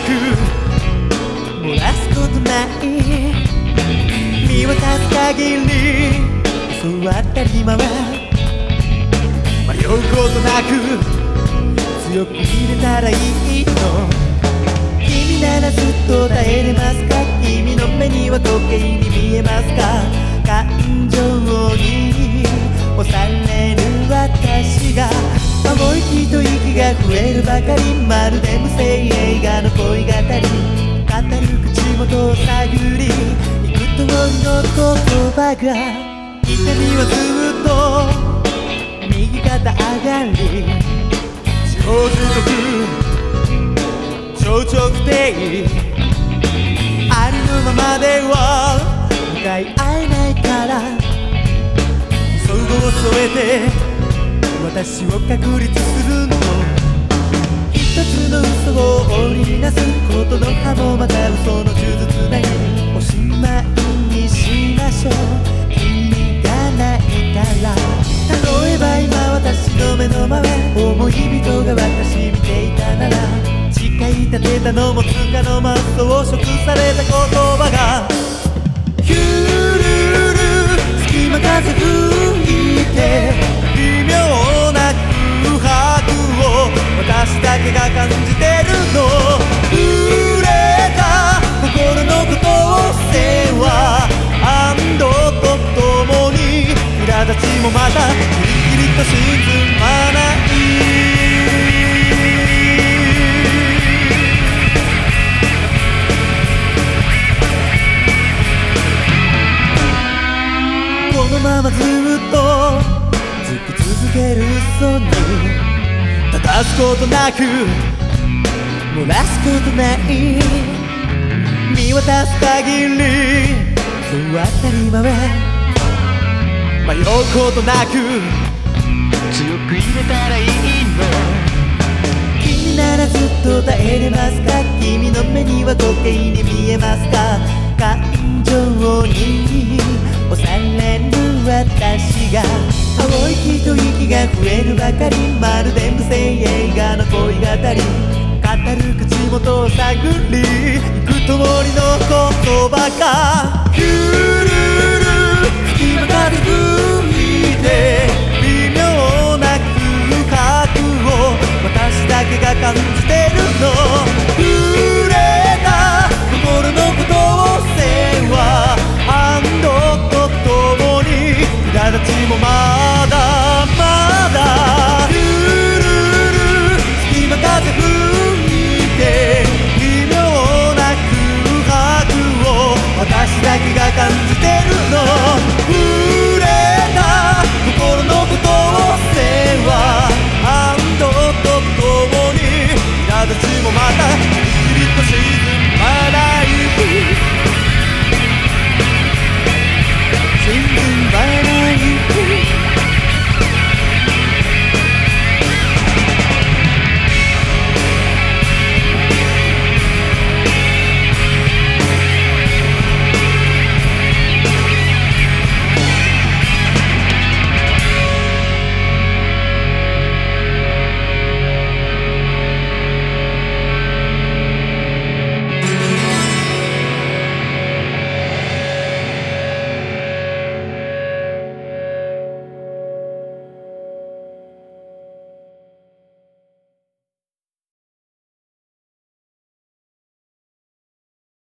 く漏らすことない。見渡す限りそう当たり前迷うことなく強く入れたらいいの。君ならずっと耐えれますか？君の目には時計に見えますか？感情に押され増えるばかりまるで無声映画の恋語り語る口元を探り幾通りの言葉が痛みはずっと右肩上がり超時速超直定ありのままでは向かい合えないから想像を添えて私を確立する。のの嘘を織りなすことの葉もまた嘘の数珠なおしまいにしましょう君がない。から例えば今私の目の前思い人が私見ていたなら誓い立てたのもつかの間装飾された言葉がと沈まないこのままずっとつき続ける嘘に正すことなく漏らすことない見渡す限りそう当たり前迷うことなく強く入れたらいいの。君ならずっと耐えれますか？君の目には時計に見えますか？感情に押される私が。青い木と息が増えるばかりまるで無声映画の恋語り。語る口元を探り幾通りの言葉が